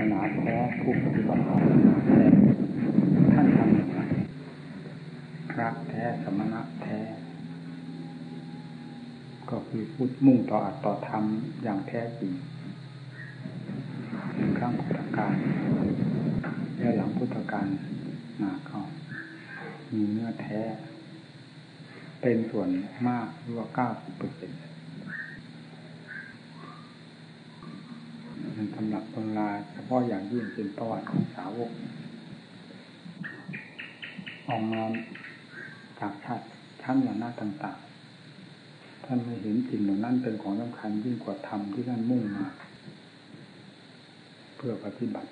สนาแท้ผู้ปฏิบัติธรรมแท้ท่านทำอย่างไรพระแท้สมณะแท้ ก็คือพูดมุ่งต่ออัตต่อธรรมอย่างแท้จริงครั้งพุทธกาลและหลังพุทธกาลมาก็มีเนื้อแท้ เป็นส่วนมากหรือว่าเก้าสิบเปอร์เซ็นต์ มันสำหรับตำราเฉพาะอย่างยิ่งเป็นประวัติของสาวกออกมาจากชาติชั้นหน้าต่างๆ ท่านไม่เห็นสิ่งเหล่านั้นเป็นของสำคัญยิ่งกว่าธรรมที่ท่านมุ่งมา เพื่อปฏิบัติ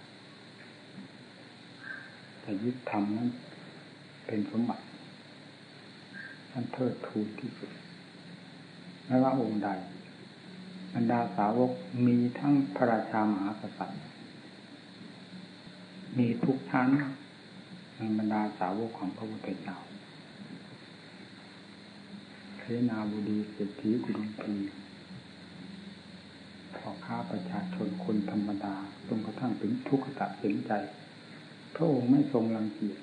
แต่ยึดธรรมนั้นเป็นสมบัติท่านเทิดทูนที่สุดไม่ว่าองค์ใด บรรดาสาวกมีทั้งพระราชามหากษัตริย์ มีทุกชั้นในบรรดาสาวกของพระพุทธเจ้าเทนาบุดีเศรษฐีกุดุมพีพอค้าประชาชนคนธรรมดาจนกระทั่งถึงทุกขตะเห็นใจ พระองค์ไม่ทรงรังเกียจ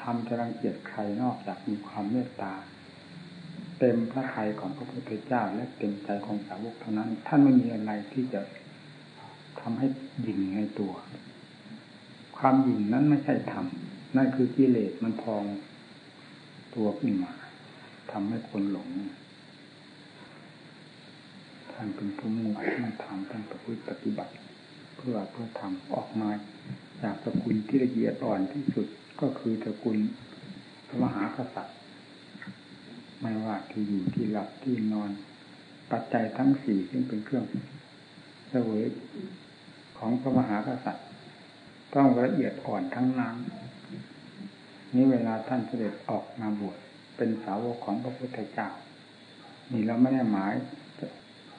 ทำจะรังเกียจใครนอกจากมีความเมตตา เต็มพระทัยของพระพุทธเจ้า และเต็มใจของสาวกเท่านั้น ท่านไม่มีอะไรที่จะทำให้หยิ่งในตัว ความหยิ่งนั้นไม่ใช่ธรรมนั่นคือกิเลสมันพองตัวขึ้นมาทำให้คนหลงท่านเป็นผู้มุ่งมั่นทำท่านประพฤติปฏิบัติ เพื่อเพื่อทำออกมาจากสกุลที่ละเอียดอ่อนที่สุดก็คือสกุลพระมหากษัตริย์ ไม่ว่าที่อยู่ที่หลับที่นอน ปัจจัยทั้งสี่ซึ่งเป็นเครื่องเสวยของพระมหากษัตริย์ ต้องละเอียดอ่อนทั้งนั้นนี้เวลาท่านเสด็จออกมาบวชเป็นสาวกของพระพุทธเจ้า นี่เราไม่ได้หมาย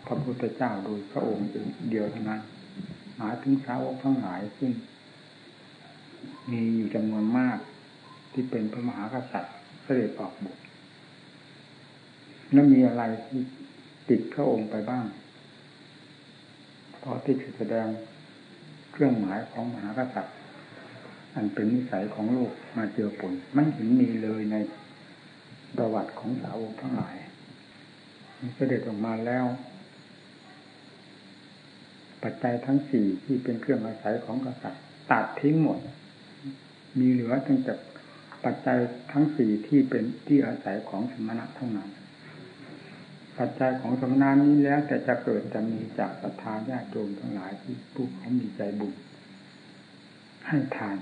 พระพุทธเจ้าโดยพระองค์เดียวเท่านั้นหมายถึงสาวกทั้งหลายซึ่งมีอยู่จำนวนมากที่เป็นพระมหากษัตริย์เสด็จออกบวช แล้วมีอะไรที่ติดพระองค์ไปบ้าง เพราะที่แสดงเครื่องหมายของมหากษัตริย์ อันเป็นนิสัยของโลกมาเจอผลไม่เห็นมีเลยในประวัติของสาวกทั้งหลายเสด็จออกมาแล้ว ปัจจัยทั้งสี่ที่เป็นเครื่องอาศัยของกษัตริย์ตัดทิ้งหมด มีเหลือตั้งแต่ปัจจัยทั้งสี่ที่เป็นที่อาศัยของสมณะเท่านั้น ปัจจัยของสมณานี้แล้ว แต่จะเกิดจะมีจากศรัทธาญาติโยมทั้งหลายที่ผู้เขามีใจบุญให้ทาน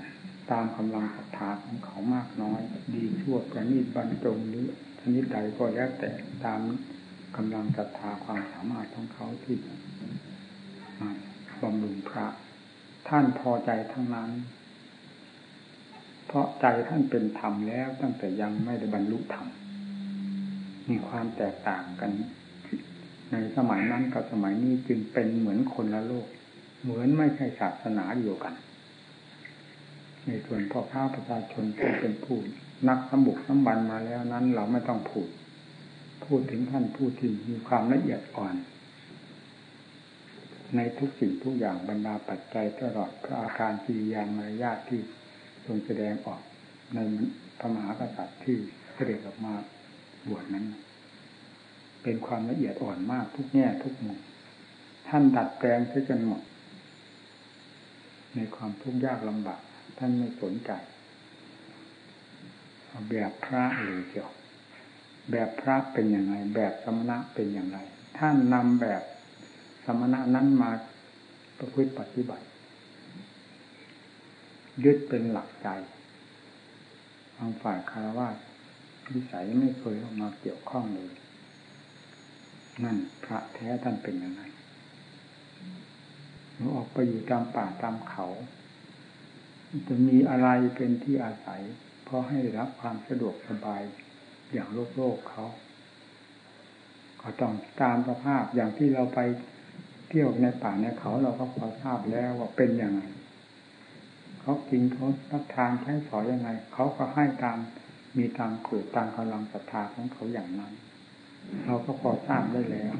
ตามกำลังศรัทธาของเขามากน้อย ดีชั่วประณีตบรรจงหรือชนิดใดก็แล้วแต่ตามกำลังศรัทธาความสามารถของเขาที่มาบำรุงพระ ท่านพอใจทั้งนั้น เพราะใจท่านเป็นธรรมแล้วตั้งแต่ยังไม่ได้บรรลุธรรม มีความแตกต่างกัน ในสมัยนั้นกับสมัยนี้จึงเป็นเหมือนคนละโลก เหมือนไม่ใช่ศาสนาเดียวกัน ในส่วนพ่อข้าประชาชนที่เป็นผู้นักสมบุกสมบันมาแล้วนั้น เราไม่ต้องพูด พูดถึงท่านผู้ที่มีความละเอียดอ่อน ในทุกสิ่งทุกอย่างบรรดาปัจจัยตลอดพระอาการกิริยามารยาทที่ทรงแสดงออกในพระมหากษัตริย์ที่เสด็จออกมา บวชนั้น เป็นความละเอียดอ่อนมากทุกแง่ทุกมุมท่านดัดแปลงซะจนหมดในความทุกข์ยากลำบากท่านไม่สนใจแบบพระหรือเกี่ยวแบบพระเป็นอย่างไร แบบสมณะเป็นอย่างไร ท่านนำแบบสมณะนั้นมาประพฤติปฏิบัติ ยึดเป็นหลักใจทางฝ่ายคารวะ วิสัยไม่เคยออกมาเกี่ยวข้องเลย นั่นพระแท้ท่านเป็นยังไงเราออกไปอยู่ตามป่าตามเขา จะมีอะไรเป็นที่อาศัย เพราะให้ได้รับความสะดวกสบายอย่างโลกโลกเขา ก็ต้องตามสภาพอย่างที่เราไปเที่ยวในป่าในเขาเราก็พอทราบแล้วว่าเป็นยังไงเขากินเขารับทานใช้สอยยังไง เขาก็ให้ตาม มีตามเกิดตามกำลังศรัทธาของเขาอย่างนั้น เราก็พอทราบได้แล้ว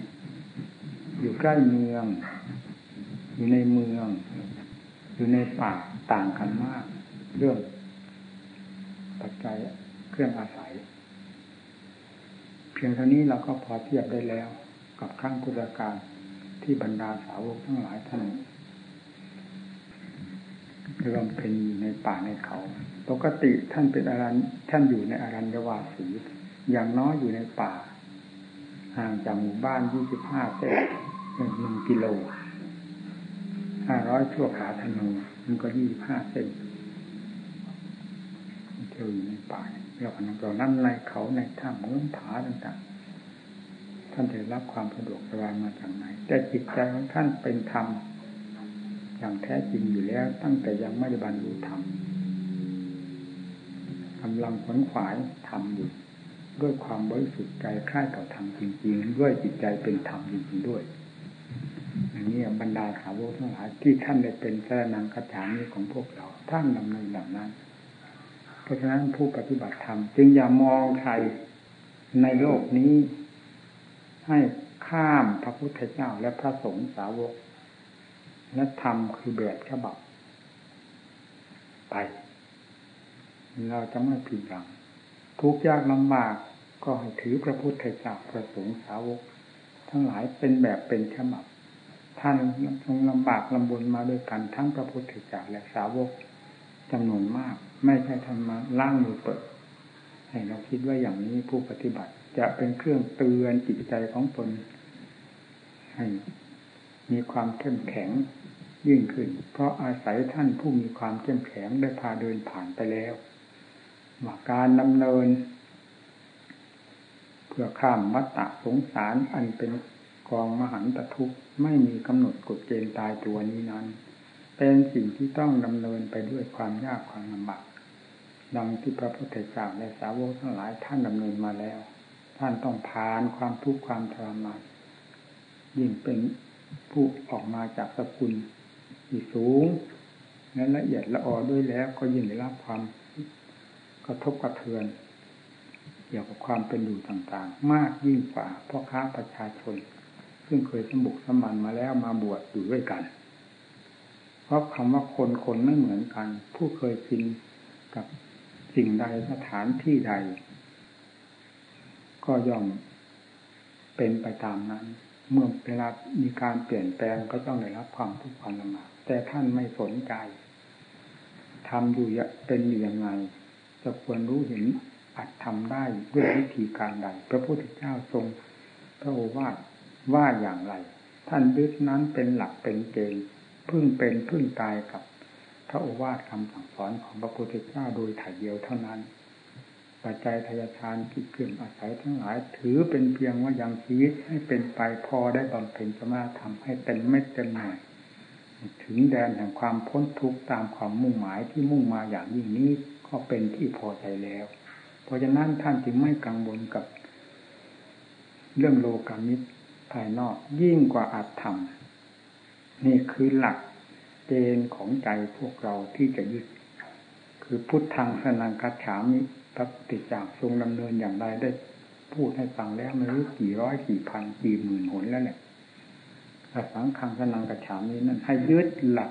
อยู่ใกล้เมือง อยู่ในเมือง อยู่ในป่าต่างกันมาก เรื่องปัจจัยเครื่องอาศัย เพียงเท่านี้เราก็พอเทียบได้แล้ว กับครั้งพุทธกาลที่บรรดาสาวกทั้งหลายท่าน ริ่มเป็นอยู่ในป่าในเขา ปกติท่านเป็นอารันท่านอยู่ในอารัญวาสีอย่างน้อยอยู่ในป่า ห่างจากหมู่บ้านยี่สิบห้าเส้นหนึ่งกิโลห้าร้อยชั่วขาธนูมันก็ยี่สิบห้าเส้นเที่ยวอยู่ในป่าเราคนนั้นเรานั่นในเขาในถ้ำเมืองผาต่างๆ ท่านจะรับความสะดวกสบายมาจากไหนแต่จิตใจของท่านเป็นธรรม อย่างแท้จริงอยู่แล้ว ตั้งแต่ยังไม่ได้บรรลุธรรมกำลังขวนขวายทำอยู่ ด้วยความบริสุทธิ์ใจคล้ายกับธรรมจริง ๆ ด้วยจิตใจเป็นธรรมจริงๆด้วยอย่างนี้บรรดาสาวกทั้งหลายที่ท่านได้เป็นสรนังกระถางนี้ของพวกเราท่านดำเนินแบบนั้น เพราะฉะนั้นผู้ปฏิบัติธรรมจึงอย่ามองใครในโลกนี้ ให้ข้ามพระพุทธเจ้าและพระสงฆ์สาวก และธรรมคือแบบฉบับ ไป เราจะไม่ผิดหวัง ทุกยากลำบากก็ให้ถือพระพุทธเจ้าพระสงฆ์สาวก ทั้งหลายเป็นแบบเป็นฉบับ ท่านทรงลำบากลำบนมาด้วยกันทั้งพระพุทธเจ้าและสาวกจำนวนมาก ไม่ใช่ทำมาล่างมือเปิด ให้เราคิดว่าอย่างนี้ผู้ปฏิบัติจะเป็นเครื่องเตือนจิตใจของตนให้มีความเข้มแข็ง ยิ่งขึ้น เพราะอาศัยท่านผู้มีความเข้มแข็งได้พาเดินผ่านไปแล้วว่าการดำเนิน เพื่อข้ามวัฏฏะสงสารอันเป็นกองมหันตทุกข์ไม่มีกำหนดกฎเกณฑ์ตายตัวนี้นั้น เป็นสิ่งที่ต้องดำเนินไปด้วยความยากความลำบากดังที่พระพุทธเจ้าและสาวกทั้งหลายท่านดำเนินมาแล้ว ท่านต้องผ่านความทุกข์ความทรมานยิ่งเป็นผู้ออกมาจากสกุล ที่สูงและละเอียดละออด้วยแล้ว ก็ยิ่งได้รับความกระทบกระเทือน เกี่ยวกับความเป็นอยู่ต่างๆ มากยิ่งกว่าพ่อค้าประชาชน ซึ่งเคยสมบุกสมันมาแล้วมาบวชอยู่ด้วยกัน เพราะคำว่าคนคนไม่เหมือนกัน ผู้เคยชินกับสิ่งใดสถานที่ใด ก็ย่อมเป็นไปตามนั้น เมื่อเวลามีการเปลี่ยนแปลงก็ต้องได้รับความทุกข์ความลำบาก แต่ท่านไม่สนใจทำอยู่เป็นอยู่ยังไง จะควรรู้เห็นอัดทำได้ด้วยวิธีการใด พระพุทธเจ้าทรงพระโอวาทว่าอย่างไร ท่านยึดนั้นเป็นหลักเป็นเกณฑ์พึ่งเป็นพึ่งตายกับพระโอวาทคำสั่งสอนของพระพุทธเจ้าโดยถ่ายเดียวเท่านั้น ปัจจัยทายทานกิจเกื่ออาศัยทั้งหลาย ถือเป็นเพียงว่ายังชีวิตให้เป็นไปพอได้บำเพ็ญสมาธรรมให้เต็มเม็ดเต็มหน่วย ถึงแดนแห่งความพ้นทุกข์ตามความมุ่งหมายที่มุ่งมาอย่างยิ่งนี้ก็เป็นที่พอใจแล้ว เพราะฉะนั้นท่านจึงไม่กังวลกับ เรื่องโลกามิตรภายนอกยิ่งกว่าอาจทำนี่คือหลักเกณฑ์ของใจพวกเราที่จะยึด คือพุทธังสนังคัจฉามิพระติจากทรงดำเนินอย่างไรได้ พูดให้ฟังแล้วไม่รู้กี่ร้อยกี่พันกี่หมื่นหนแล้วเนี่ย สังฆังสนังกัจฉามินั้นให้ยึดหลัก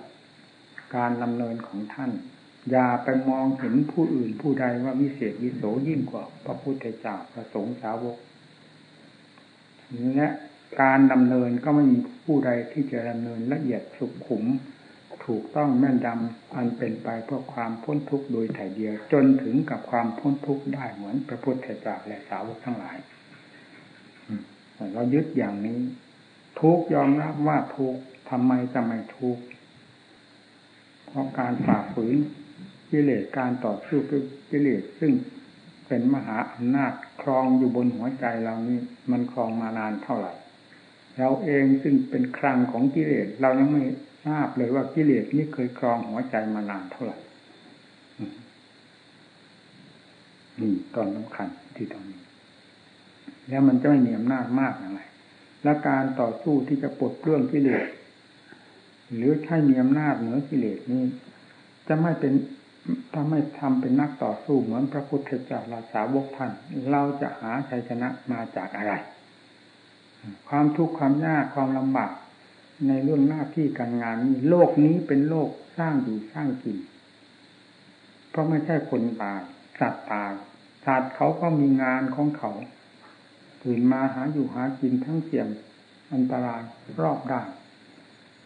การดำเนินของท่าน อย่าไปมองเห็นผู้อื่นผู้ใดว่าวิเศษวิโสยิ่งกว่าพระพุทธเจ้าพระสงฆ์สาวกและการดำเนินก็ไม่มีผู้ใดที่จะดำเนินละเอียดสุขุม ถูกต้องแม่นยำอันเป็นไปเพื่อความพ้นทุกข์โดยถ่ายเดียว จนถึงกับความพ้นทุกข์ได้เหมือนพระพุทธเจ้าและสาวกทั้งหลายเรายึดอย่างนี้ ทุกยอมรับว่าทุกทำไมจะไม่ทุกเพราะการฝ่าฝืนกิเลสการต่อสู้กับกิเลสซึ่งเป็นมหาอำนาจครองอยู่บนหัวใจเรานี่มันครองมานานเท่าไหร่เราเองซึ่งเป็นครังของกิเลสเรายังไม่ทราบเลยว่ากิเลสนี้เคยครองหัวใจมานานเท่าไหร่นี่ตอนสำคัญที่ตรงนี้ แล้วมันจะไม่มีอำนาจมากอย่างไร และการต่อสู้ที่จะปลดเปลื้องกิเลสหรือให้มีอำนาจเหนือกิเลสนี้ จะไม่เป็นถ้าไม่ทำเป็นนักต่อสู้เหมือนพระพุทธเจ้าราสาวกท่านเราจะหาชัยชนะมาจากอะไร ความทุกข์ความยากความลำบากในเรื่องหน้าที่การงานนี้โลกนี้เป็นโลกสร้างอยู่สร้างกิน เพราะไม่ใช่คนตายสัตว์ตายสัตว์เขาก็มีงานของเขา ตื่นมาหาอยู่หากินทั้งเสี่ยงอันตรายรอบด้าน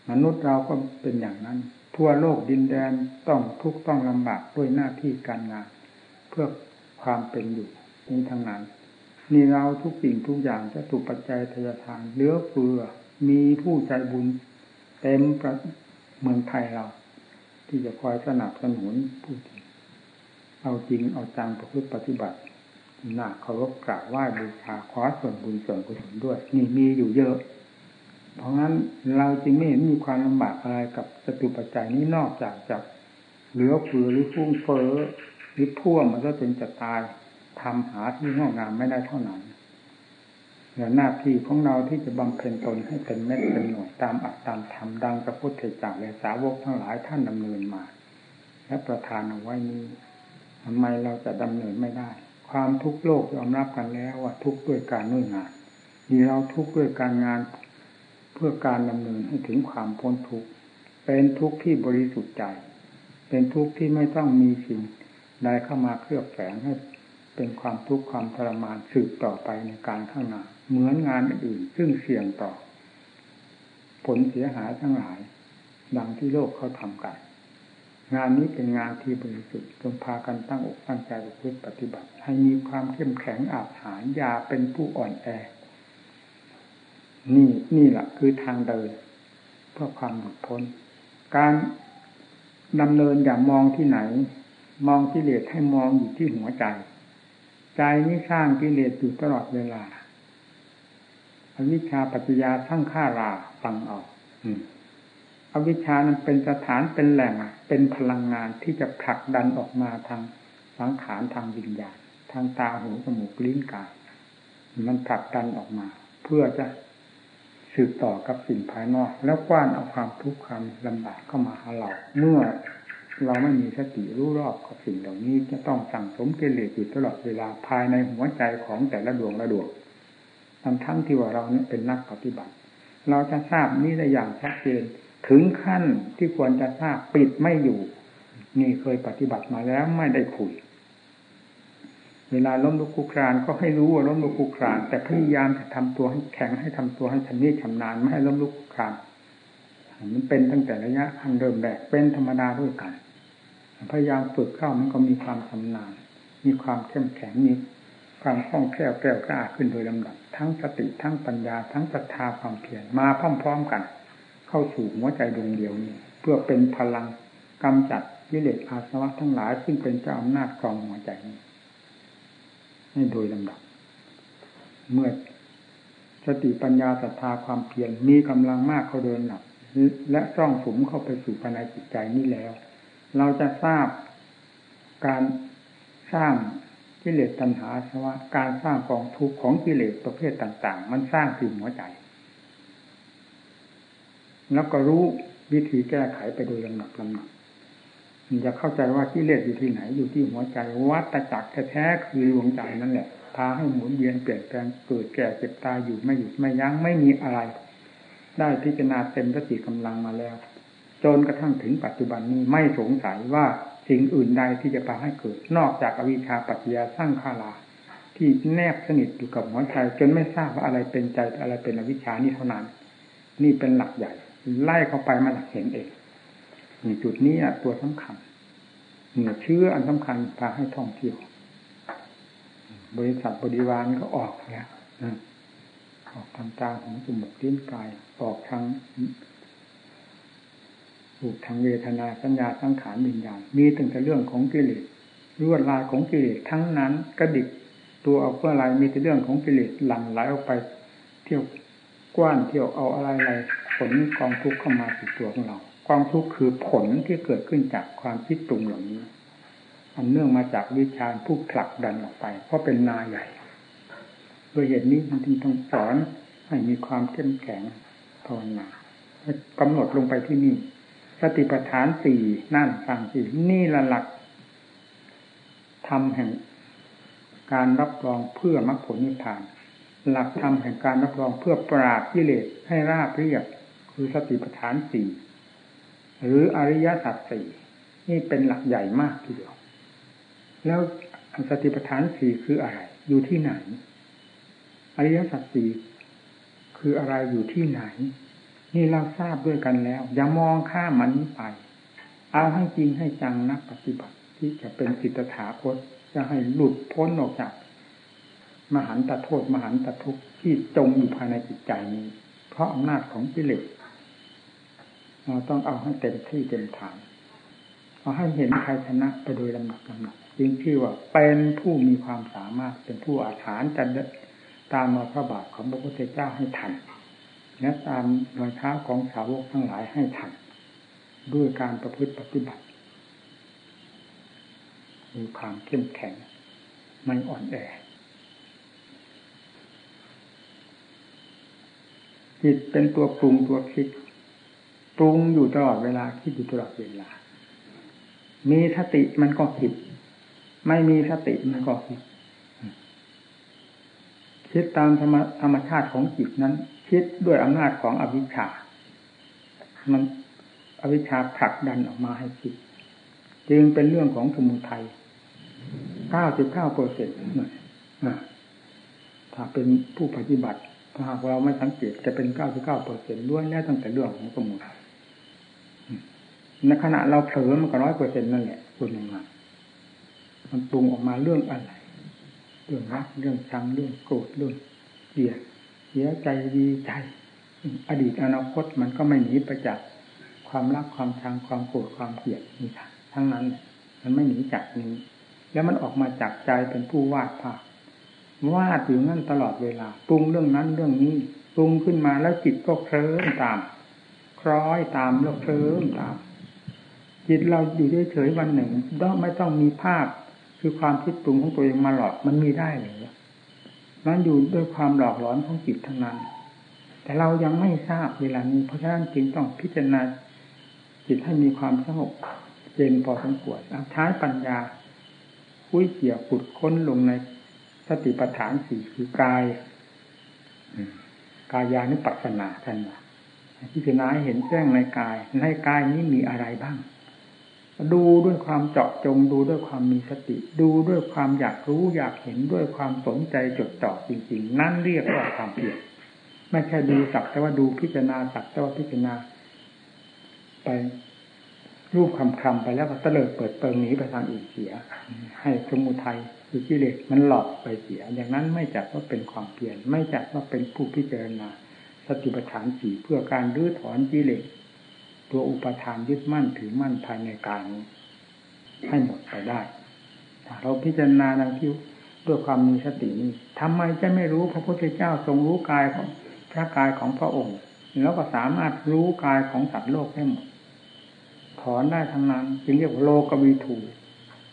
มนุษย์เราก็เป็นอย่างนั้น ทั่วโลกดินแดนต้องทุกข์ต้องลำบากด้วยหน้าที่การงาน เพื่อความเป็นอยู่นี้ทั้งนั้นนี่เราทุกสิ่งทุกอย่างจะถูกปัจจัยทยทานเลือเฟือมีผู้ใจบุญเต็มประเมืองไทยเรา ที่จะคอยสนับสนุนผู้ที่เอาจริงเอาจังประพฤติปฏิบัติ น้าเคารพกราบไหว้บูชาขอส่วนบุญส่วนกุศลด้วย นี่มีอยู่เยอะ เพราะงั้นเราจึงไม่เห็นมีความลำบากอะไรกับสตุปัจจัยนี้นอกจากจะเหลือเฟือหรือฟุ้งเฟ้อหรือพ่วงมันก็เป็นจะตายทำหาที่งอกงามไม่ได้เท่านั้นเหลือหน้าที่ของเราที่จะบำเพ็ญตนให้เป็นเม็ดเป็นหน่วยตามอัตตามธรรมดังพระพุทธเจ้าและสาวกทั้งหลายท่านดำเนินมา และประทานเอาไว้นี้ทำไมเราจะดำเนินไม่ได้ ความทุกข์โลกยอมรับกันแล้วว่าทุกข์ด้วยการนุ่ยงานนี่เราทุกข์ด้วยการงานเพื่อการดำเนินให้ถึงความพ้นทุกข์เป็นทุกข์ที่บริสุทธิ์ใจ เป็นทุกข์ที่ไม่ต้องมีสิ่งใดเข้ามาเคลือบแฝงให้เป็นความทุกข์ความทรมานสืบต่อไปในการข้างหน้าเหมือนงานอื่นซึ่งเสี่ยงต่อ ผลเสียหายทั้งหลาย ดังที่โลกเขาทำกัน งานนี้เป็นงานที่บริสุทธิ์จงพากันตั้งอกตั้งใจประพฤติปฏิบัติ ให้มีความเข้มแข็งอาหารยาเป็นผู้อ่อนแอ นี่นี่แหละคือทางเดิน เพื่อความหลุดพ้น การดำเนินอย่ามองที่ไหน มองกิเลสให้มองอยู่ที่หัวใจ ใจนี้สร้างกิเลสอยู่ตลอดเวลาอวิชชาปัจจยาทั้างฆ่าราฟังออกอวิชชานั้นเป็นสถานเป็นแหล่ง เป็นพลังงานที่จะผลักดันออกมาทางสังขารทางวิญญาณทางตาหูจมูกลิ้นกาย มันผลักดันออกมา เพื่อจะสืบต่อกับสิ่งภายนอก แล้วกว้านเอาความทุกข์ความลำบากเข้ามาหาเราเมื่อเราไม่มีสติรู้รอบกับสิ่งเหล่านี้จะต้องสั่งสมกิเลสอยู่ตลอดเวลาภายในหัวใจของแต่ละดวงละดวงทั้งทั้งที่ว่าเราเนี่ยเป็นนักปฏิบัติ เราจะทราบนี้ได้อย่างชัดเจน ถึงขั้นที่ควรจะทราบปิดไม่อยู่ นี่เคยปฏิบัติมาแล้วไม่ได้คุย เวลาล้มลุกคุกครานก็ให้รู้ว่าล้มลุกคุกคราน แต่พยายามจะทำตัวให้แข็งให้ทำตัวให้ชำนิชำนาญไม่ให้ล้มลุกคุกครานมันเป็นตั้งแต่ระยะอันเริ่มแรกเป็นธรรมดาด้วยกัน พยายามฝึกเข้ามันก็มีความชำนาญ มีความเข้มแข็งมีความคล่องแคล่วแกล้วกล้าขึ้นโดยลำดับทั้งสติทั้งปัญญาทั้งศรัทธาความเพียรมาพร้อม ๆกัน เข้าสู่หัวใจดวงเดียวนี้ เพื่อเป็นพลังกำจัดวิเลศอาสวะทั้งหลาย ซึ่งเป็นเจ้าอำนาจครองหัวใจนี้ให้โดยลำดับ เมื่อสติปัญญาศรัทธาความเพียรมีกำลังมากเขาเดินหนักและซ่องสมเข้าไปสู่ภายในจิตใจนี้แล้ว เราจะทราบการสร้างกิเลสตัณหาสวะการสร้างกองทุกข์ของกิเลสประเภทต่าง ๆ มันสร้างถึงหัวใจ แล้วก็รู้วิธีแก้ไขไปโดยลำดับลำดับมันจะเข้าใจว่ากิเลสอยู่ที่ไหน อยู่ที่หัวใจวัตจักรแท้ๆคือดวงใจนั่นแหละพาให้หมุนเวียนเปลี่ยนแปลงเกิดแก่เจ็บตายอยู่ไม่หยุดไม่ยั้งไม่มีอะไร ได้พิจารณาเต็มสติกำลังมาแล้ว จนกระทั่งถึงปัจจุบันนี้ไม่สงสัยว่าสิ่งอื่นใดที่จะพาให้เกิด นอกจากอวิชชาปัจจยาสร้างขาลา ที่แนบสนิทอยู่กับหัวใจจนไม่ทราบว่าอะไรเป็นใจอะไรเป็นอวิชชานี่เท่านั้น นี่เป็นหลักใหญ่ ไล่เข้าไปมันเห็นเองนี่จุดนี้ตัวสำคัญเหนือเชื่ออันสำคัญพาให้ท่องเที่ยว บริษัทบริวารก็ออกแล้วออกทางตาหูจมูกลิ้นกายออกทางรูปทางเวทนาสัญญาสังขารวิญญาณมีตั้งแต่เรื่องของกิเลสรวดลายของกิเลสทั้งนั้นกระดิกตัวเอาเพื่ออะไรมีแต่เรื่องของกิเลสหลั่งไหลออกไป เที่ยวกว้านเที่ยวเอาอะไรอะไร ผลกองทุกข์เข้ามาสู่ตัวของเรากองทุกข์คือผลที่เกิดขึ้นจากความคิดตรุงเหล่านี้อันเนื่องมาจากวิชาผู้ผลักดันออกไป เพราะเป็นนาใหญ่โดยเหตุนี้มันจึงต้องสอนให้มีความเข้มแข็งภาวนากำหนดลงไปที่นี่ สติปัฏฐานสี่นั่นฟังสี่นี่ละหลักทำแห่งการรับรองเพื่อมรรคผลนิพพาน หลักธรรมแห่งการรับรองเพื่อปราบกิเลสให้ราบเรียบ คือสติปัฏฐานสี่หรืออริยสัจสี่นี่เป็นหลักใหญ่มากทีเดียว แล้วสติปัฏฐานสี่คืออะไร อยู่ที่ไหน อริยสัจสี่คืออะไรอยู่ที่ไหน นี่เราทราบด้วยกันแล้ว อย่ามองข้ามมันนี้ไป เอาให้จริงให้จังนักปฏิบัติ ที่จะเป็นสิทธาคตจะให้หลุดพ้นออกจาก มหันตโทษ มหันตทุกข์ที่จมอยู่ภายในจิตใจนี้ เพราะอำนาจของกิเลส เราต้องเอาให้เต็มที่เต็มฐานเอาให้เห็นใครชนะไปโดยลำดับลำดับจึงชื่อว่าเป็นผู้มีความสามารถเป็นผู้อาถรรพ์จะตามมาพระบาทของพระพุทธเจ้าให้ทันและตามรอยเท้าของสาวกทั้งหลายให้ทันด้วยการประพฤติปฏิบัติ มีความเข้มแข็งไม่อ่อนแอจิตเป็นตัวปรุงตัวคิด ปรุงอยู่ตลอดเวลาคิดอยู่ตลอดเวลา มีสติมันก็คิด ไม่มีสติมันก็คิด คิดตามธรรมชาติของจิตนั้น คิดด้วยอำนาจของอวิชชา มันอวิชชาผลักดันออกมาให้คิด จึงเป็นเรื่องของสมุทัยเก้าสิบเก้าเปอร์เซ็นต์ถ้าเป็นผู้ปฏิบัติถ้าหากเราไม่สังเกตจะเป็นเก้าสิบเก้าเปอร์เซ็นต์ล้วนแล้วตั้งแต่เรื่องของสมุทัย ในขณะเราเผลอมันก็ร้อยเปอร์เซ็นต์นั่นแหละคุณยังไงมันปรุงออกมาเรื่องอะไร เรื่องรักเรื่องชังเรื่องโกรธเรื่องเกลียดเสียใจดีใจ อดีตอนาคตมันก็ไม่หนีไปจากความรักความชังความโกรธความเกลียดนี่ทั้งนั้น มันไม่หนีจากนี้ แล้วมันออกมาจากใจเป็นผู้วาดภาพวาดอยู่นั่นตลอดเวลาปรุงเรื่องนั้นเรื่องนี้ปรุงขึ้นมาแล้วจิตก็เคลิ้มตาม คล้อยตามแล้วเคลิ้มตาม จิตเราอยู่เฉยๆวันหนึ่งต้องไม่ต้องมีภาพ คือความคิดปรุงของตัวเองมาหลอกมันมีได้หรือมันอยู่ด้วยความหลอกหลอนของจิตทั้งนั้น แต่เรายังไม่ทราบเวลานี้ เพราะฉะนั้นจึงต้องพิจารณาจิตให้มีความสงบเย็นพอสมควรใช้ปัญญาคุ้ยเกี่ยวขุดค้นลงในสติปัฏฐานสี่คือกายกายานุปัสสนาท่านว่าพิจารณาเห็นแจ้งในกาย ในกายนี้มีอะไรบ้าง ดูด้วยความเจาะจงดูด้วยความมีสติ ดูด้วยความอยากรู้อยากเห็นด้วยความสนใจจดจ่อจริง ๆ นั่นเรียกว่าความเพียรไม่ใช่ดูสักแต่ว่าดูพิจารณาสักแต่ว่าพิจารณา ไปรูปคำคำไปแล้วก็เตลิดเปิดเปิงหนีไปทางอื่นเสีย ให้สมุทัยคือกิเลสมันหลอกไปเสีย อย่างนั้นไม่จัดว่าเป็นความเพียรไม่จัดว่าเป็นผู้พิจารณา สติปัฏฐานสี่เพื่อการรื้อถอนกิเลส ตัวอุปทานยึดมั่นถือมั่นภายในกายนี้ให้หมดไปได้ถ้าเราพิจารณาดังที่ด้วยความมีสตินี้ทำไมจะไม่รู้พระพุทธเจ้าทรงรู้กายของพระกายของพระองค์ แล้วก็สามารถรู้กายของสัตว์โลกได้หมดถอนได้ทั้งนั้น จึงเรียกว่าโลกวิถู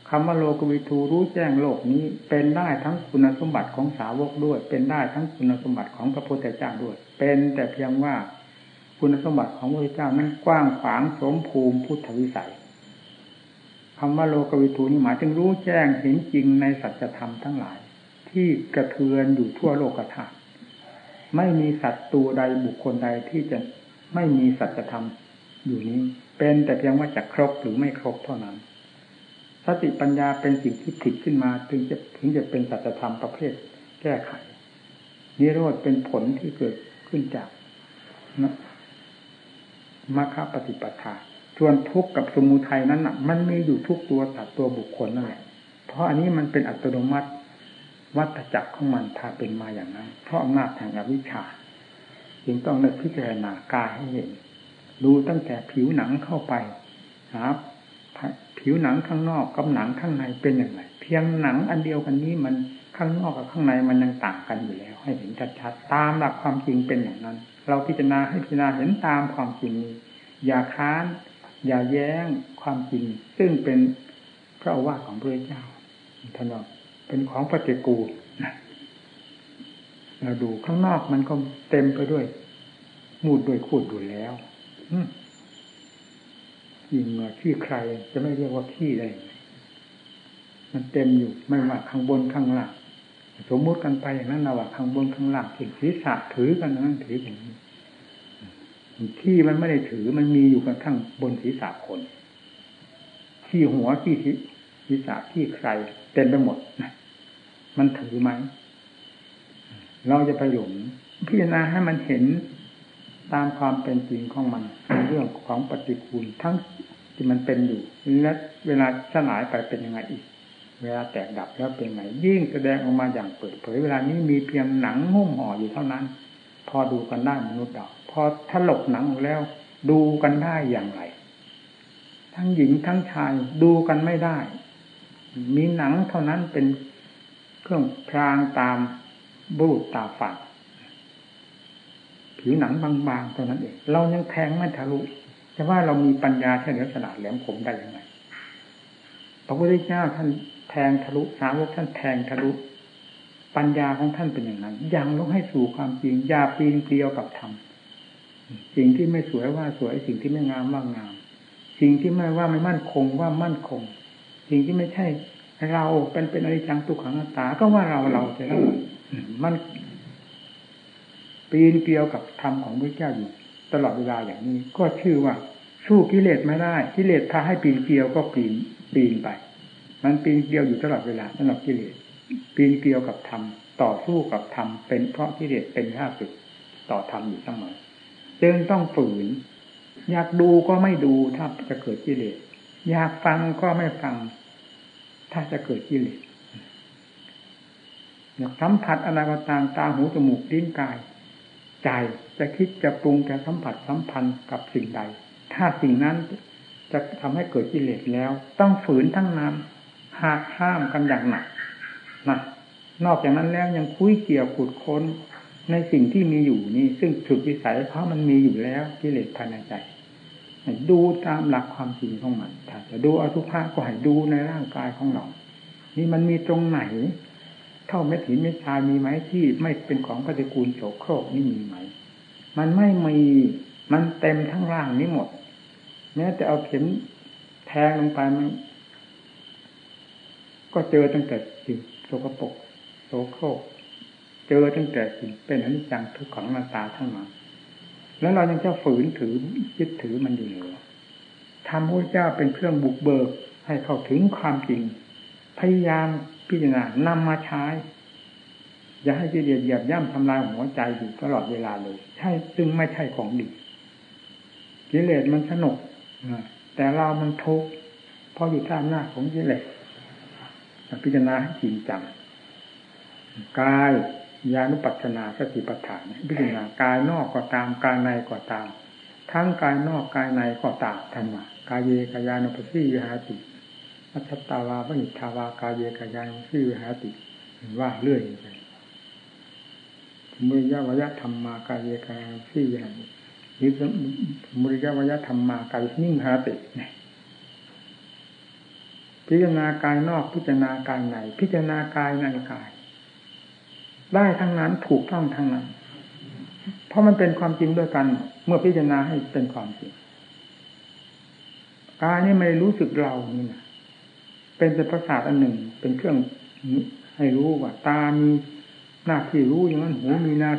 คำว่าโลกวิทูรู้แจ้งโลกนี้เป็นได้ทั้งคุณสมบัติของสาวกด้วย เป็นได้ทั้งคุณสมบัติของพระพุทธเจ้าด้วย เป็นแต่เพียงว่า คุณสมบัติของพระพุทธเจ้านั้นกว้างขวางสมภูมิพุทธวิสัยคำว่าโลกวิทูนี้หมายถึงรู้แจ้งเห็นจริงในสัจธรรมทั้งหลาย ที่กระเทือนอยู่ทั่วโลกธาตุไม่มีสัตว์ตัวใดบุคคลใดที่จะไม่มีสัจธรรมอยู่นี้ เป็นแต่เพียงว่าจะครบหรือไม่ครบเท่านั้น สติปัญญาเป็นสิ่งที่ผิดขึ้นมาถึงจะถึงจะเป็นสัจธรรมประเภทแก้ไขนิโรธเป็นผลที่เกิดขึ้นจากนะ มรรคปฏิปทาส่วนทุกข์กับสมุทัยนั้นน่ะมันมีอยู่ทุกตัวสัตว์ตัวบุคคลนั่นแหละ เพราะอันนี้มันเป็นอัตโนมัติวัฏจักรของมันพาเป็นมาอย่างนั้น เพราะอำนาจแห่งอวิชชาจึงต้องนึกพิจารณากายให้เห็น ดูตั้งแต่ผิวหนังเข้าไปครับผิวหนังข้างนอกกับหนังข้างในเป็นอย่างไรเพียงหนังอันเดียวกันนี้มันข้างนอกกับข้างในมันยังต่างกันอยู่แล้ว ให้เห็นชัดๆตามหลักความจริงเป็นอย่างนั้น เราพิจารณาให้พิจารณาเห็นตามความจริงอย่าค้าน อย่าแย้งความจริง ซึ่งเป็นพระอาวาของพระเจ้าท่านบอกเป็นของปฏิกูลเราดูข้างนอกมันก็เต็มไปด้วย มูดด้วยขูดอยู่แล้วยิ่งเมื่อขี้ใครจะไม่เรียกว่าขี้ได้มันเต็มอยู่ไม่ว่าข้างบนข้างล่างสมมุติกันไปอย่างนั้นเราว่าข้างบนข้างล่างถึงศีรษะถือกันนั้นถืออย่างนี้ ที่มันไม่ได้ถือมันมีอยู่กันทั้งบนศีรษะคนที่หัวที่ศีรษะที่ใครเต็มไปหมดนะมันถือไหมเราจะไปหลงพิจารณาให้มันเห็นตามความเป็นจริงของมันในเรื่องของปฏิคูลทั้งที่มันเป็นอยู่ และเวลาสลายไปเป็นยังไงอีก เวลาแตกดับแล้วเป็นไงยิ่งแสดงออกมาอย่างเปิดเผยเวลานี้มีเพียงหนังหุ้มห่ออยู่เท่านั้น พอดูกันได้มนุษย์เราพอถลกหนังแล้ว ดูกันได้อย่างไร ทั้งหญิงทั้งชายดูกันไม่ได้ มีหนังเท่านั้นเป็นเครื่องพรางตามบูดตาฝาดผิวหนังบางๆเท่านั้นเองเรายังแทงไม่ทะลุจะว่าเรามีปัญญาเฉลียวฉลาดแหลมคมได้ยังไงพระพุทธเจ้าท่านแทงทะลุสาวกท่านแทงทะลุ ปัญญาของท่านเป็นอย่างนั้น ยังลงให้สู่ความจริงยาปีนเกลียวกับธรรมสิ่งที่ไม่สวยว่าสวยสิ่งที่ไม่งามว่างาม สิ่งที่ไม่ว่าไม่มั่นคงว่ามั่นคง สิ่งที่ไม่ใช่เราเป็นเป็นอริจังตุขังตา ก็ว่าเราเราแต่แล้วมันปีนเกลียวกับธรรมของพระเจ้าอยู่ตลอดเวลาอย่างนี้ ก็ชื่อว่าสู้กิเลสไม่ได้กิเลสพาให้ปีนเกลียวก็ปีนปีนไป มันปีนเกลียวอยู่ตลอดเวลาสำหรับกิเลส ปีนเกลียวกับธรรมต่อสู้กับธรรมเป็นเพราะกิเลสเป็นข้าศึกต่อธรรมอยู่เสมอจึงต้องฝืน อยากดูก็ไม่ดูถ้าจะเกิดกิเลสอยากฟังก็ไม่ฟัง ถ้าจะเกิดกิเลสอยากสัมผัสอะไรก็ตามตาหูจมูกลิ้นกาย ใจจะคิดจะปรุงจะสัมผัสสัมพันธ์กับสิ่งใด ถ้าสิ่งนั้นจะทำให้เกิดกิเลสแล้ว ต้องฝืนทั้งนั้นหากห้ามกันอย่างหนัก นะนอกจากนั้นแล้วยังคุยเกี่ยวขุดค้นในสิ่งที่มีอยู่นี่ ซึ่งถูกวิสัยเพราะมันมีอยู่แล้วกิเลสภายในใจดูตามหลักความจริงของมันถ้าจะดูอสุภะก็ให้ดูในร่างกายของเรา นี่มันมีตรงไหน เท่าเม็ดหินเม็ดทรายมีไหมที่ไม่เป็นของปฏิกูลโสโครกนี่มีไหม มันไม่มีมันเต็มทั้งร่างนี้หมดแม้แต่เอาเข็มแทงลงไปมันก็เจอตั้งแต่สิ่ง สกปรกโสโครกเจอตั้งแต่สิ่งเป็นอนิจจังทุกขังนาตาทั้งนั้นแล้วเรายังจะฝืนถือยึดถือมันอยู่เหรอทำพระเจ้าเป็นเครื่องบุกเบิกให้เข้าถึงความจริง พยายามพิจารณานำมาใช้ อย่าให้กิเลสเหยียบย่ำทำลายหัวใจอยู่ตลอดเวลาเลย ใช่ซึ่งไม่ใช่ของดีกิเลสมันสนุกแต่เรามันทุกข์เพราะอยู่ท่ามหน้าของกิเลส พิจารณาให้จริงจังกายยานุปัชนาสติปัฏฐานพิจารณากายนอกก็ตามกายในก็ตาม ทั้งกายนอกกายในก็ตามทันมากายเยกายานุปัสสีวิหาติอัตตาวาปณิทาวากายเยกายานุปัสสีวิหาติว่าเรื่อยไปมุริยวยธรรมมากายเยกายานุปัสสีวิหาติหรือมุริยวยธรรมมากายนิ่งหาติ พิจารณากายนอกพิจารณากายในพิจารณากายในกาย ได้ทั้งนั้นถูกต้องทั้งนั้น เพราะมันเป็นความจริงด้วยกัน เมื่อพิจารณาให้เป็นความจริงกายนี่ไม่รู้สึกเรานี่นะเป็นแต่ประสาทอันหนึ่ง เป็นเครื่องให้รู้ว่าตามีหน้าที่รู้อย่างนั้นหูมีหน้า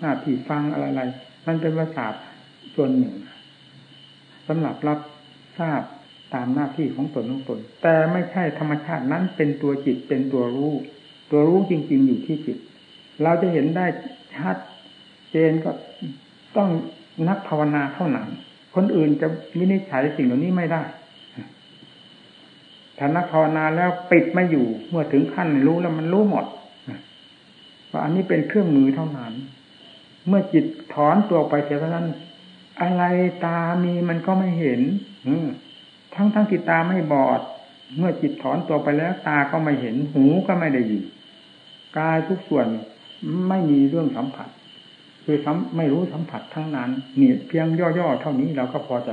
หน้าที่ฟังอะไรๆมันเป็นประสาทส่วนหนึ่งสำหรับรับทราบ ตามหน้าที่ของตนของตน แต่ไม่ใช่ธรรมชาตินั้นเป็นตัวจิตเป็นตัวรู้ ตัวรู้จริง ๆ อยู่ที่จิต เราจะเห็นได้ชัดเจนก็ต้องนักภาวนาเท่านั้น คนอื่นจะวินิจฉัยสิ่งเหล่านี้ไม่ได้ถ้านักภาวนาแล้วปิดไม่อยู่เมื่อถึงขั้นรู้แล้วมันรู้หมดว่าอันนี้เป็นเครื่องมือเท่านั้น เมื่อจิตถอนตัวไปเสียเท่านั้น อะไรตามีมันก็ไม่เห็น ทั้งทั้งที่ตาไม่บอด เมื่อจิตถอนตัวไปแล้ว ตาก็ไม่เห็นหูก็ไม่ได้ยินกายทุกส่วนไม่มีเรื่องสัมผัส คือไม่รู้สัมผัสทั้งนั้นนี่เพียงย่อๆเท่านี้เราก็พอใจ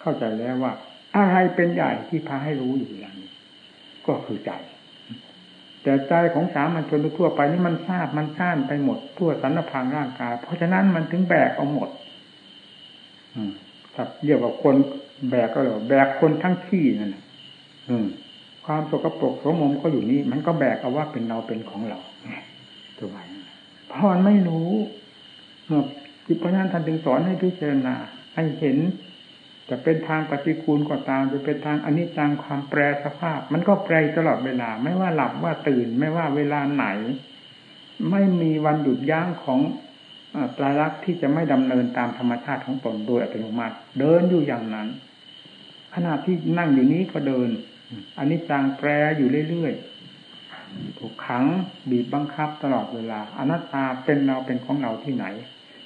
เข้าใจแล้วว่า อะไรเป็นใหญ่ที่พาให้รู้อยู่อย่างนี้ก็คือใจ แต่ใจของสามัญชนทั่วไปนี่มันทราบมันซ่านไปหมดทั่วสรรพางร่างกาย เพราะฉะนั้นมันถึงแบกเอาหมดอืมครับเรียกว่าคน แบกก็เลยแบกคนทั้งขี้นั่นอืม ความสกปรกโสมมก็อยู่นี่ มันก็แบกเอาว่าเป็นเราเป็นของเราตัวไว้เพราะมันไม่รู้เมื่อจิตพญาท่านถึงสอนให้พิจารณาให้เห็นจะเป็นทางปฏิกูลก็ตามจะเป็นทางอนิจจังความแปรสภาพ มันก็แปรตลอดเวลา ไม่ว่าหลับว่าตื่น ไม่ว่าเวลาไหน ไม่มีวันหยุดยั้งของ ปลายลักษณ์ที่จะไม่ดำเนินตามธรรมชาติของตนโดยอัตโนมัติ เดินอยู่อย่างนั้น ขณะที่นั่งอยู่นี้ก็เดิน อันนี้จังแปรอยู่เรื่อยๆถูกขังบีบบังคับตลอดเวลาอนัตตาเป็นเราเป็นของเราที่ไหน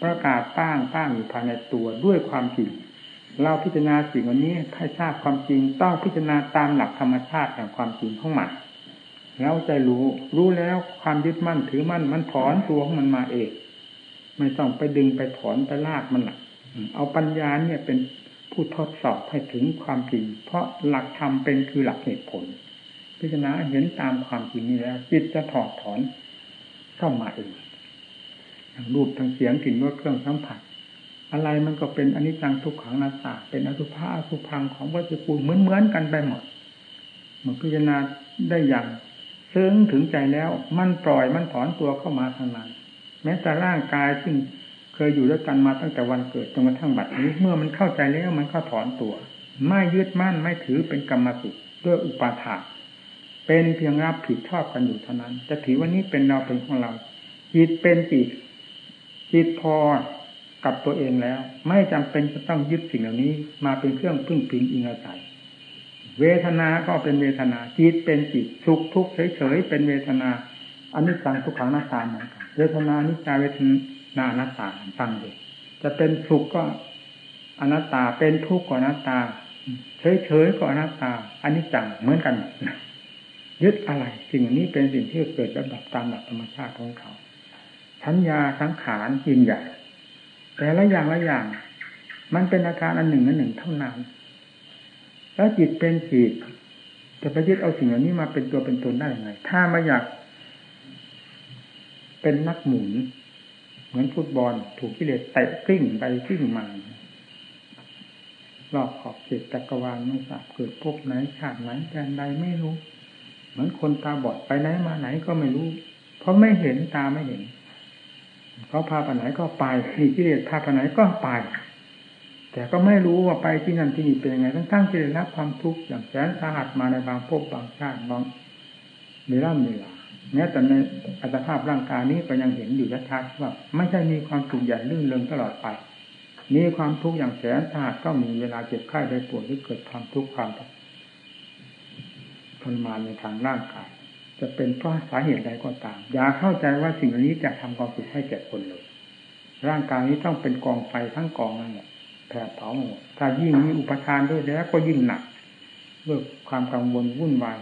ประกาศตั้งตั้งอยู่ภายในตัวด้วยความจริงเราพิจารณาสิ่งอันนี้ให้ทราบความจริงต้องพิจารณาตามหลักธรรมชาติแห่งความจริงของมันแล้วใจรู้รู้แล้วความยึดมั่นถือมั่นมันถอนตัวของมันมาเอง ไม่ต้องไปดึงไปถอนไปลากมันหลักเอาปัญญาเนี่ยเป็นผู้ทดสอบให้ถึงความจริง เพราะหลักธรรมเป็นคือหลักเหตุผล พิจารณาเห็นตามความจริงนี้แล้วจิตจะถอดถอนเข้ามาเองทางรูปทางเสียงกลิ่นรสเครื่องสัมผัส อะไรมันก็เป็นอนิจจังทุกขังนาตาเป็นอสุภะอสุพังของวัตถุเหมือนเหมือนกันไปหมดมันพิจารณาได้อย่าง ซึ้งถึงใจแล้วมันปล่อยมันถอนตัวเข้ามาทางนั้น แม้แต่ร่างกายซึ่งเคยอยู่ด้วยกันมาตั้งแต่วันเกิดจนกระทั่งบัดนี้ เมื่อมันเข้าใจแล้วมันก็ถอนตัว ไม่ยึดมั่นไม่ถือเป็นกรรมสิทธิ์ด้วยอุปาทานเป็นเพียงรับผิดชอบกันอยู่เท่านั้น จะถือว่านี้เป็นเราเป็นของเราจิตเป็นจิตจิตพอกับตัวเองแล้ว ไม่จำเป็นจะต้องยึดสิ่งเหล่านี้ มาเป็นเครื่องพึ่งพิงอิงอาศัยเวทนาก็เป็นเวทนาจิตเป็นจิตสุขทุกข์เฉยๆเป็นเวทนาอันนี้จังทุกขังนาตาเหมือนกัน เวทนานิจาเวทนาอนัตตาฟังเลยจะเป็นสุขก็อนัตตาเป็นทุกข์ก็อนัตตา เฉยๆก็อนัตตาอันนี้จังเหมือนกันยึดอะไรสิ่งนี้เป็นสิ่งที่เกิดระดับตามหลักธรรมชาติของเขาสัญญาสังขารยินใหญ่แต่ละอย่างละอย่าง มันเป็นอาการอันหนึ่งอันหนึ่งเท่านั้น แล้วจิตเป็นจิตจะไปยึดเอาสิ่งเหล่านี้มาเป็นตัวเป็นตนได้ยังไง ถ้าไม่อยาก เป็นนักหมุน เหมือนฟุตบอลถูกกิเลสเตะกลิ้งไปกลิ้งมารอบขอบเขตจักรวาลไม่ทราบเกิดพบไหนชาติไหนแดนใดไม่รู้ เหมือนคนตาบอดไปไหนมาไหนก็ไม่รู้ เพราะไม่เห็นตาไม่เห็นเขาพาไปไหนก็ไปนี่กิเลสพาไปไหนก็ไป แต่ก็ไม่รู้ว่าไปที่นั่นที่นี่เป็นยังไงทั้งๆที่ได้รับความทุกข์อย่างแสนสาหัสมาในบางภพบางชาติบางเวลาเวลา แม้แต่ในอัตภาพร่างกายนี้ก็ยังเห็นอยู่ชัดๆว่า ไม่ใช่มีความสุขอย่างลื่นเริงตลอดไป มีความทุกข์อย่างแสนสาหัสก็มีเวลาเจ็บไข้ได้ปวดที่เกิดความทุกข์ความทรมานในทางร่างกาย จะเป็นเพราะสาเหตุใดก็ตาม อย่าเข้าใจว่าสิ่งนี้จะทำความสุขให้แก่คนเลย ร่างกายนี้ต้องเป็นกองไฟทั้งกองนั่นแหละแผดเผาหมดถ้ายิ่งมีอุปทานด้วยแล้วก็ยิ่งหนักด้วยความกังวลวุ่นวาย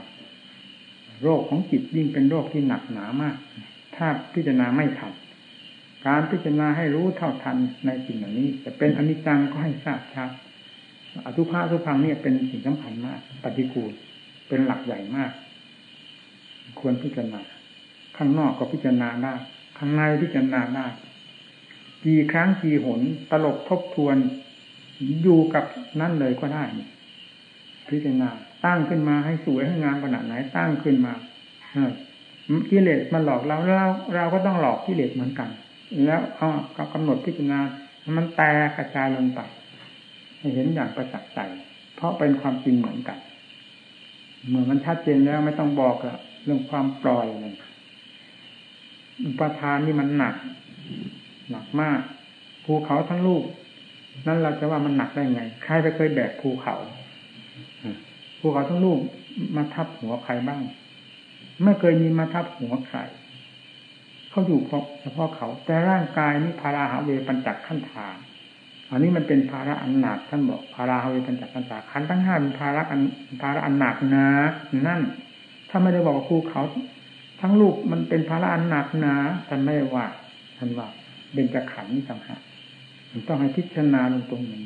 โรคของจิตยิ่งเป็นโรคที่หนักหนามาก ถ้าพิจารณาไม่ทันการพิจารณาให้รู้เท่าทันในสิ่งเหล่านี้ จะเป็นอนิจจังก็ให้ทราบชัดอสุภะสุพังเนี่ยเป็นสิ่งสำคัญมาก ปฏิกูลเป็นหลักใหญ่มาก ควรพิจารณา ข้างนอกก็พิจารณาได้ ข้างในพิจารณาได้กี่ครั้งกี่หนตลบทบทวนอยู่กับนั่นเลยก็ได้ พิจารณา ตั้งขึ้นมาให้สวยให้งามขนาดไหนตั้งขึ้นมากิเลสมันหลอกเราเราเราก็ต้องหลอกกิเลสเหมือนกัน แล้วเอากำหนดพิจารณามันแตกกระจายลงไปให้เห็นอย่างประจักษ์ใจ เพราะเป็นความจริงเหมือนกันเมื่อมันชัดเจนแล้วไม่ต้องบอกอะเรื่องความปล่อยเลยอุปทานนี่มันหนัก หนักมาก ภูเขาทั้งลูก นั่นเราจะว่ามันหนักได้ไง ใครไปเคยแบกภูเขา ภูเขาทั้งลูกมาทับหัวใครบ้าง ไม่เคยมีมาทับหัวใครเขาอยู่เฉพาะเขา แต่ร่างกายนี่พาราหาเวปัญจักขั้นฐานอันนี้มันเป็นภาระอันหนักท่านบอกภาราหาเวปัญจักขั้นฐานขันทั้งห้าเป็นภาระอันภาระอันหนักนะนั่น ถ้าไม่ได้บอกว่าภูเขา ทั้งลูกมันเป็นภาระอันหนักหนาท่านไม่ว่าท่านว่าเบญจขันธ์ต่างหากมันต้องให้พิจารณาลงตรงนี้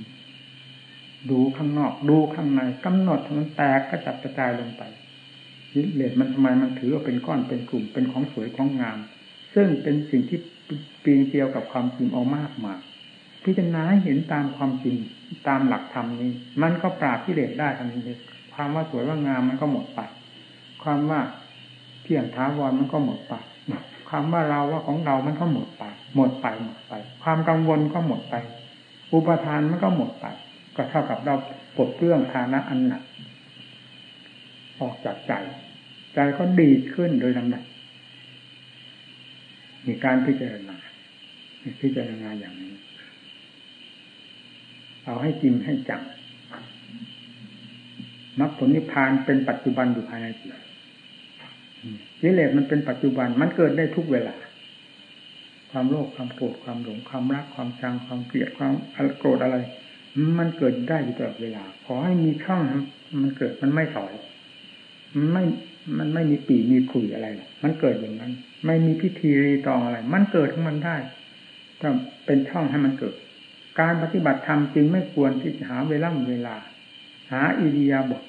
ดูข้างนอกดูข้างในกำหนดมันแตกกระจัดกระจายลงไปยิเลสมันทำไมมันถือว่าเป็นก้อนเป็นกลุ่มเป็นของสวยของงาม ซึ่งเป็นสิ่งที่ปีนเกี่ยวกับความจริงเอามากมาพิจารณาเห็นตามความจริงตามหลักธรรมนี้ มันก็ปราบกิเลสได้ทันทีความว่าสวยว่างามมันก็หมดไป ความว่าเที่ยงท้าวรมันก็หมดไปความว่าเราว่าของเรามันก็หมดไป หมดไปหมดไป ความกังวลก็หมดไป อุปทานมันก็หมดไป ก็เท่ากับเราปลดเรื่องฐานะอันหนักออกจากใจ ใจก็ดีขึ้นโดยลำดับมีการพิจารณาพิจารณาอย่างนี้ เอาให้จริงให้จังมรรคผลนิพพานเป็นปัจจุบันอยู่ภายในจิตกิเลสมันเป็นปัจจุบันมันเกิดได้ทุกเวลา ความโลภความโกรธความหลงความรักความชังความเกลียดความโกรธอะไร มันเกิดได้อยู่ตลอดเวลา ขอให้มีช่องมันเกิดมันไม่ถอยมันไม่มันไม่มีปีมีขุยอะไรมันเกิดอย่างนั้น ไม่มีพิธีรีตองอะไร มันเกิดของมันได้ถ้าเป็นช่องให้มันเกิด การปฏิบัติธรรมจึงไม่ควรที่จะหาเวลาเวลา หาอิริยาบถ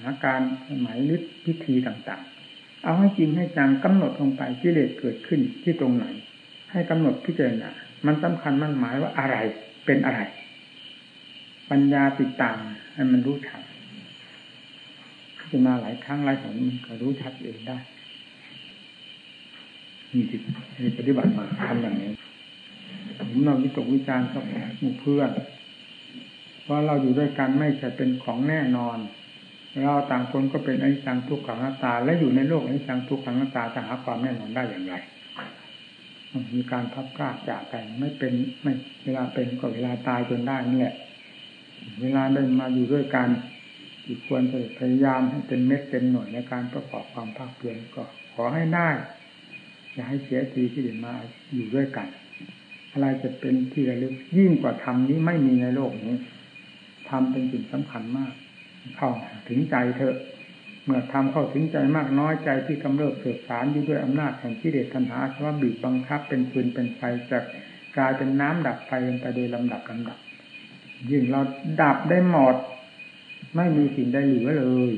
หาการหมายลึกพิธีต่างๆ เอาให้จริงให้จังกำหนดลงไปกิเลสเกิดขึ้นที่ตรงไหน ให้กำหนดพิจารณามันสำคัญมันหมายว่าอะไรเป็นอะไร ปัญญาติดตามให้มันรู้ชัดจารณาหลายครั้งหลายหนมันก็รู้ชัดเองได้มีจิตมีปฏิบัติมาทำอย่างนี้ผมเราวิตกวิจารณ์กับหมู่เพื่อนว่าเราอยู่ด้วยกันไม่ใช่เป็นของแน่นอน เราต่างคนก็เป็นอนิจจังทุกขังหนัตตา และอยู่ในโลกอนิจจังทุกขังหนัตตาจะหาความแน่นอนได้อย่างไรมีการพับกล้าจากกันไม่เป็นไม่เวลาเป็นก็เวลาตายจนได้นี่แหละ เวลาได้มาอยู่ด้วยกันควรจะพยายามให้เป็นเม็ดเต็มหน่วยในการประกอบความภาคเพียรก็ขอให้ได้อย่าให้เสียทีที่เดินมาอยู่ด้วยกัน อะไรจะเป็นที่ระลึกยิ่งกว่าธรรมนี้ไม่มีในโลกนี้ธรรมเป็นสิ่งสำคัญมาก เข้าถึงใจเถอะ เมื่อทำเข้าถึงใจมากน้อยใจที่กำเริบเสือสารอยู่ด้วยอำนาจแห่งที่เดชทันหาชว่าบีบบังคับเป็นฟืนเป็นไฟจะกลายเป็นน้ำดับไฟไปโดยลำดับลำดับ ยิ่งเราดับได้หมด ไม่มีสิ่งใดเหลือเลย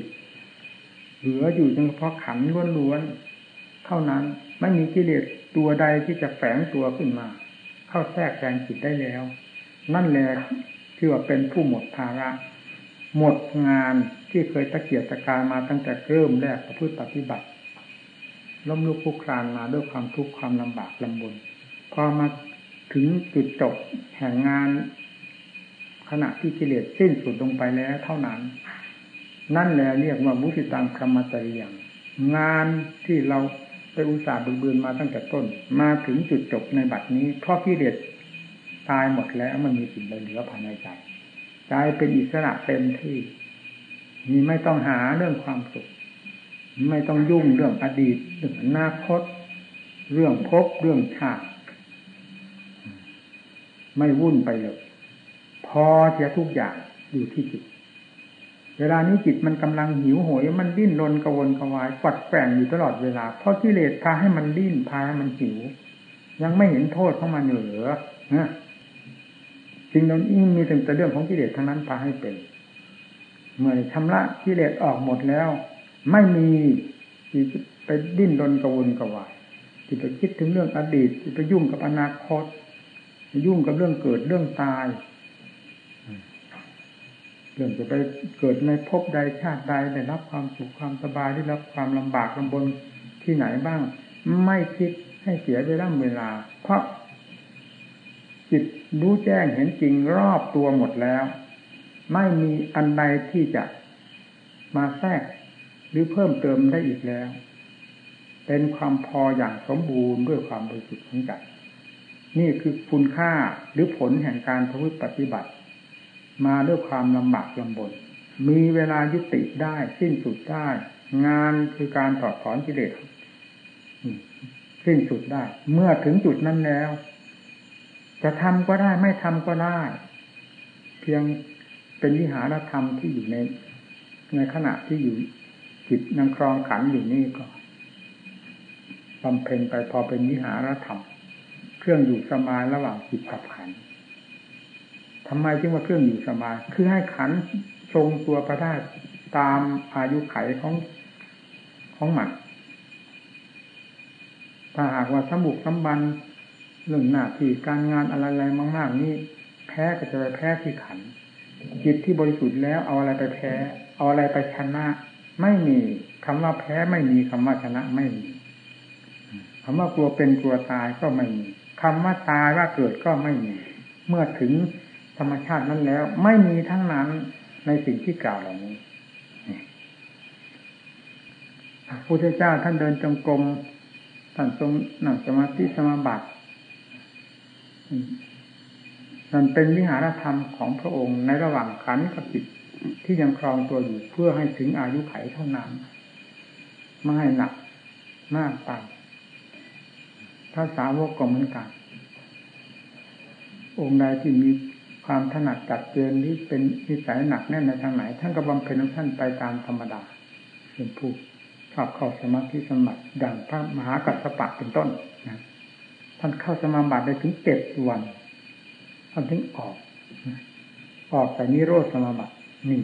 เหลืออยู่เฉพาะขันล้วนๆเท่านั้นไม่มีกิเลสตัวใดที่จะแฝงตัวขึ้นมา เข้าแทรกแซงจิตได้แล้ว นั่นแหละที่ว่าเป็นผู้หมดภาระ หมดงานที่เคยตะเกียบตะการมาตั้งแต่เริ่มแรกประพฤติปฏิบัติล้มลุกคุกคลานมาด้วยความทุกข์ความลำบากลำบนพอมาถึงจุดจบแห่งงาน ขณะที่กิเลสสิ้นสุดลงไปแล้วเท่านั้น นั่นแหละเรียกว่ามุสิตามคำมาตริยังงานที่เราไปอุตส่าห์บึกบืนมาตั้งแต่ต้น มาถึงจุดจบในบัดนี้เพราะกิเลสตายหมดแล้วมันมีสิ่งเหลือภายในใจใจเป็นอิสระเต็มที่มีไม่ต้องหาเรื่องความสุข ไม่ต้องยุ่งเรื่องอดีตเรื่องอนาคต เรื่องพบเรื่องชาติไม่วุ่นไปเลย พอเสียทุกอย่างอยู่ที่จิต เวลานี้จิตมันกำลังหิวโหย มันดิ้นรนกระวนกระวายกัดแกงอยู่ตลอดเวลา เพราะกิเลสพาให้มันดิ้นพาให้มันหิว ยังไม่เห็นโทษของมันเหลือนะสิ่งเหล่านี้มีแต่เรื่องของกิเลสทั้งนั้นพาให้เป็นเมื่อชำระกิเลสออกหมดแล้ว ไม่มีที่ไปดิ้นรนกระวนกระวายที่ไปคิดถึงเรื่องอดีตที่ไปยุ่งกับอนาคตยุ่งกับเรื่องเกิดเรื่องตาย รื่องจะไปเกิดในภพใดชาติใดได้รับความสุขความสบายได้รับความลำบากลำบนที่ไหนบ้าง ไม่คิดให้เสียเวลาเวลา เพราะจิตรู้แจ้งเห็นจริงรอบตัวหมดแล้ว ไม่มีอันใดที่จะมาแทรกหรือเพิ่มเติมได้อีกแล้ว เป็นความพออย่างสมบูรณ์ด้วยความบริสุทธิ์ของใจนี่คือคุณค่าหรือผลแห่งการพปฏิบัติ มาด้วยความลำบากลำบน มีเวลายุติได้สิ้นสุดได้ งานคือการถอดถอนกิเลสสิ้นสุดได้ เมื่อถึงจุดนั้นแล้ว จะทำก็ได้ไม่ทำก็ได้ เพียงเป็นวิหารธรรมที่อยู่ใน ในขณะที่อยู่จิตนังครองขันอยู่นี่ก็บำเพ็ญไปพอเป็นวิหารธรรม เครื่องอยู่สมาระหว่างจิตกับขัน ทำไมจึงว่าเครื่องอยู่สมาคือให้ขันทรงตัวประได้ตามอายุไขของของมันถ้าหากว่าสมบุกสมบันเรื่องหน้าที่การงานอะไรๆมาก ๆ นี่แพ้ก็จะไปแพ้ที่ขัน จิตที่บริสุทธิ์แล้วเอาอะไรไปแพ้ เอาอะไรไปชนะ ไม่มีคำว่าแพ้ไม่มีคำว่าชนะไม่มีคำว่ากลัวเป็นกลัวตายก็ไม่มีคำว่าตายว่าเกิดก็ไม่มี เมื่อถึง รรมชาตินั้นแล้ว ไม่มีทั้งนั้นในสิ่งที่กล่าวเหล่านี้พระพุทธเจ้าท่านเดินจงกรมท่านทรงนั่งสมาธิสมาบัติมันเป็นวิหารธรรมของพระองค์ในระหว่างขันกับจิตที่ยังครองตัวอยู่เพื่อให้ถึงอายุไขเท่านั้นไม่ให้หนักมากไปถ้าสาวกก็เหมือนกัน องค์ใดที่มี ความถนัดจัดเจนที่เป็นนิสัยหนักแน่นในทางไหน ท่านก็บำเพ็ญของท่านไปตามธรรมดาเป็นผู้ชอบเข้าสมาธิสมบัติดังพระมหากัสสปะเป็นต้นนะท่านเข้าสมาบัติได้ถึงเจ็ดวันท่านถึงออก ออกแต่นิโรธสมาบัตินี่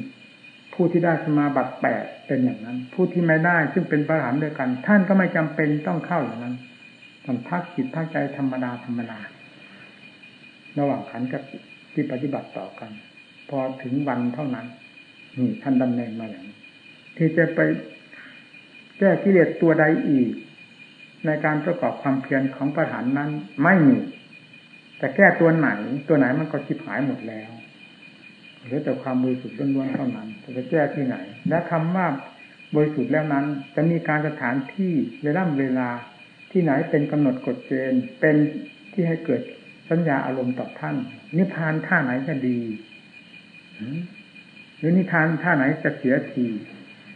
ผู้ที่ได้สมาบัติแปดเป็นอย่างนั้น ผู้ที่ไม่ได้ซึ่งเป็นพระหันด้วยกัน ท่านก็ไม่จำเป็นต้องเข้าอย่างนั้นท่านพักจิตพักใจธรรมดาธรรมดาระหว่างขันกับ ที่ปฏิบัติต่อกัน พอถึงวันเท่านั้น นี่ท่านดำเนินมาอย่างนี้ที่จะไปแก้กิเลสตัวใดอีก ในการประกอบความเพียรของประหารนั้นไม่มีแต่แก้ตัวไหน ตัวไหนมันก็ชิบหายหมดแล้วเหลือแต่ความบริสุทธิ์ล้วนๆเท่านั้นจะไปแก้ที่ไหน และคำว่าบริสุทธิ์แล้วนั้น จะมีการสถานที่เวลาเวลาที่ไหนเป็นกำหนดกฎเกณฑ์เป็นที่ให้เกิด สัญญาอารมณ์ต่อท่าน นิพพานท่าไหนจะดีหรือนิทานท่าไหนจะเสียที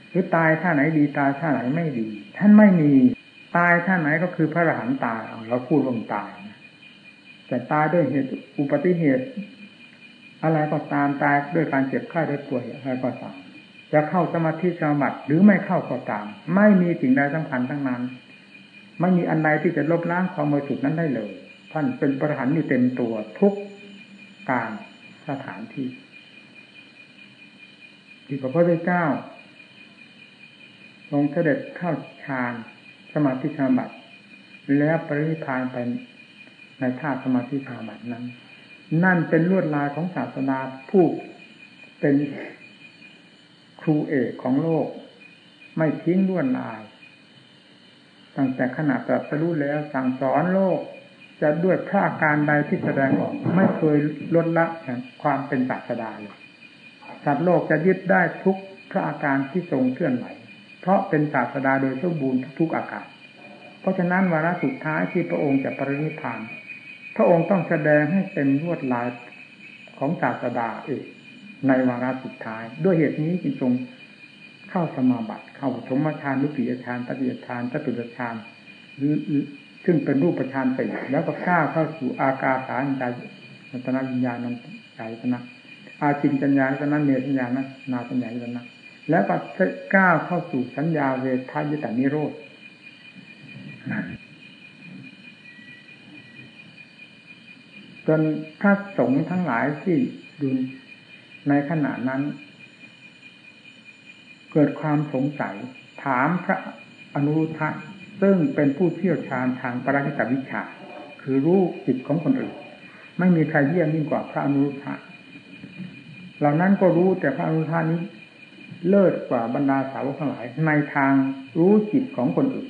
หรือตายท่าไหนดีตายท่าไหนไม่ดี ท่านไม่มีตายท่าไหนก็คือพระอรหันต์ตายเราพูดลงตายแต่ตายด้วยเหตุอุบัติเหตุ อะไรก็ตามตายด้วยการเจ็บไข้ได้ป่วยอะไรก็ตามจะเข้าสมาธิสมาบัติหรือไม่เข้าก็ตาม ไม่มีสิ่งใดสำคัญทั้งนั้น ไม่มีอันใดที่จะลบล้างความบริสุทธิ์นั้นได้เลย ท่านเป็นประหารอยู่เต็มตัวทุกการสถานที่ที่พระพุทธเจ้าทรงเสด็จเข้าฌานสมาธิสมาบัติแล้วปรินิพานไปในท่าสมาธิสมาบัตินั้น นั่นเป็นลวดลายของศาสนาผู้เป็นครูเอกของโลก ไม่ทิ้งลวดลายตั้งแต่ขณะตรัสรู้แล้วสั่งสอนโลก จะด้วยพระอาการใดที่แสดงออก ไม่เคยลดละความเป็นศาสดาเลยสัตว์โลกจะยึดได้ทุกพระอาการที่ทรงเคลื่อนไหวเพราะเป็นศาสดาโดยสมบูรณ์ทุกอาการ เพราะฉะนั้นวาระสุดท้ายที่พระองค์จะปรินิพาน พระองค์ต้องแสดงให้เป็นลวดลายของศาสดาเอกในวาระสุดท้าย ด้วยเหตุนี้จึงทรงเข้าสมาบัติเข้าสมฌานลุติยฌานตติยฌานตตุตฌาน ซึ่งเป็นรูปฌานสี่แล้วก็ก้าวเข้าสู่อากาสาญใจนัตนาวิญญาณนันใจนะอาจินจัญญานัตนาเนสัญญาณนาสัญญาณนะแล้วก็ก้าวเข้าสู่สัญญาเวทายตานิโรธจนพระสงฆ์ทั้งหลายที่ดูในขณะนั้น เกิดความสงสัย ถามพระอนุรุทธะ ซึ่งเป็นผู้เชี่ยวชาญทางปรัชญาวิชา คือรู้จิตของคนอื่น ไม่มีใครเยี่ยมยิ่งกว่าพระอนุรุทธะเหล่านั้นก็รู้แต่พระอนุรุทธานี้ เลิศกว่าบรรดาสาวกทั้งหลาย ในทางรู้จิตของคนอื่น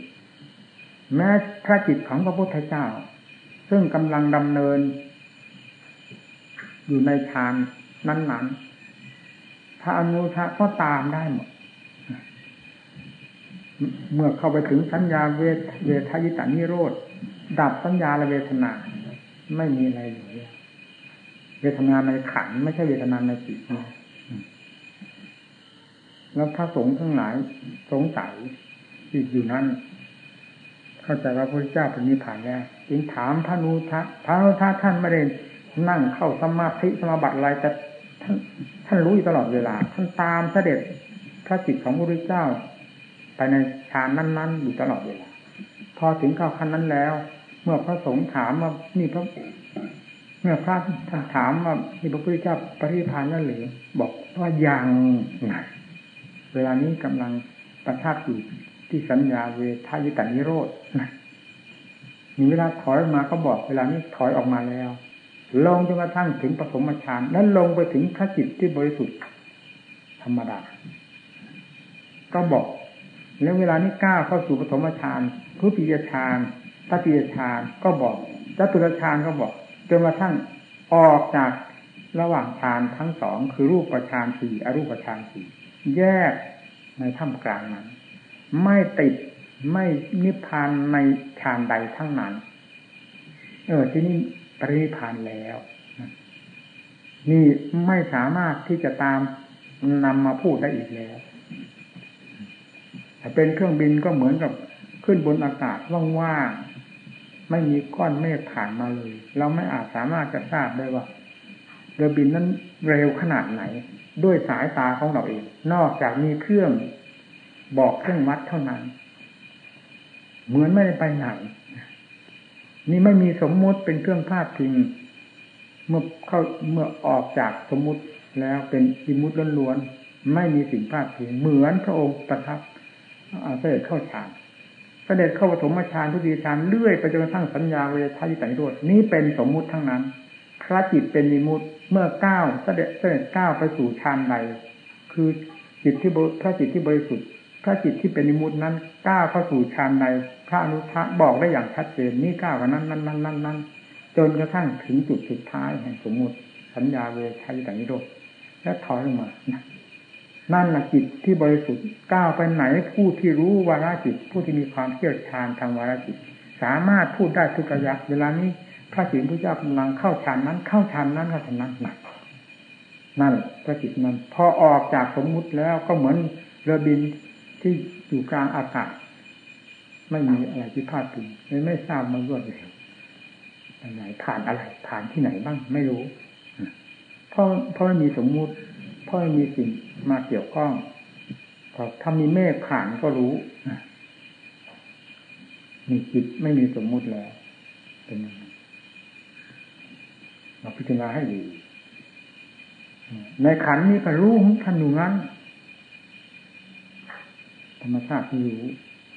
แม้พระจิตของพระพุทธเจ้า ซึ่งกำลังดำเนิน อยู่ในฌานนั้นๆพระอนุทะก็ตามได้หมด เมื่อเข้าไปถึงสัญญาเวทเวทายตานิโรธดับสัญญาและเวทนา ไม่มีอะไรเหลือเวทนาในขันไม่ใช่เวทนาในจิตนะแล้วพระสงฆ์ทั้งหลายสงสัยที่อยู่นั้น เข้าใจว่าพระเจ้าเป็นนิพพานแล้วจึงถามพระนุทะพระนุทะท่านไม่ได้นั่งเข้าสมาธิสมาบัติอะไรแต่ท่านท่านรู้อยู่ตลอดเวลา ท่านตามเสด็จพระจิตของพระพุทธเจ้า ไปในฌานนั้นๆอยู่ตลอดเวลาพอถึงข้าขั้นนั้นแล้ว เมื่อพระสงฆ์ถามว่านี่พระเมื่อพระท่านถามว่านี่พระพุทธเจ้าปริพานนั่นหรือบอกว่ายังไงเวลานี้กำลังประทับอยู่ที่สัญญาเวทายตานิโรธนะมีเวลาถอยมาก็บอกเวลานี้ถอยออกมาแล้ว ลงจนกระทั่งถึงปฐมฌานแล้วลงไปถึงพระจิตที่บริสุทธิ์ธรรมดา ก็บอก แล้วเวลานี้ก้าวเข้าสู่ปฐมฌานทุติยฌานตติยฌานก็บอกจตุตฌานก็บอกจนกระทั่งออกจากระหว่างฌานทั้งสองคือรูปฌานสี่อรูปฌานสี่แยกในท่ามกลางนั้น ไม่ติดไม่นิพพานในฌานใดทั้งนั้น เออที่นี่ปรินิพานแล้วนี่ไม่สามารถที่จะตามนำมาพูดได้อีกแล้ว แต่เป็นเครื่องบินก็เหมือนกับขึ้นบนอากาศว่างๆไม่มีก้อนเมฆผ่านมาเลย เราไม่อาจสามารถจะทราบได้ว่าเรือบินนั้นเร็วขนาดไหน ด้วยสายตาของเราเอง นอกจากมีเครื่องบอกเครื่องวัดเท่านั้น เหมือนไม่ได้ไปไหนนี่ไม่มีสมมุติเป็นเครื่องพาดพิง เมื่อเข้าเมื่อออกจากสมมุติแล้วเป็นอิมุติล้วนๆไม่มีสิ่งพาดพิงเหมือนพระองค์ประทับ เสด็จเข้าฌานเสด็จเข้าปฐมฌานทุติยฌานเลื่อยไปจนกระทั่งสัญญาเวทายตันิโรธนี้เป็นสมมุติทั้งนั้น พระจิตเป็นมิมุติเมื่อก้าวเสด็จเสด็จก้าวไปสู่ฌานใดคือจิตที่พระจิตที่บริสุทธิ์ พระจิตที่เป็นมิมุตินั้นก้าวเข้าสู่ฌานใดพระอนุทะบอกได้อย่างชัดเจนนี่ก้าวกันนั้นนั้นนั้นนั้นนั้นจนกระทั่งถึงจุดสุดท้ายแห่งสมมุติสัญญาเวทายตันิโรธและถอยลงมานั่ นแหละจิตที่บริสุทธิ์ก้าวไปไหนผู้ที่รู้วาระจิต ผู้ที่มีความเชี่ยวชาญทางวาระจิต สามารถพูดได้ทุกระยะ เวลานี้พระสิงห์พระเจ้ากำลังเข้าฌานนั้น เข้าฌานนั้นเข้าฌานนั้นหนักนั่นพระจิตนั้น พอออกจากสมมุติแล้วก็เหมือนเรือบินที่อยู่กลางอากาศ ไม่มีอะไรที่พลาดถึงไม่ไม่ทราบมันรวดเร็วไหนผ่านอะไรผ่านที่ไหนบ้างไม่รู้เพราะเพราะไม่มีสมมุติ เพราะไม่มีสิ่งมาเกี่ยวข้องถ้ามีเมฆผ่านก็รู้มีจิตไม่มีสมมุติแล้ว เป็นยังไงเราพิจารณาให้ดีในขันนี้ก็รู้ท่านอยู่งั้น ธรรมชาติที่รู้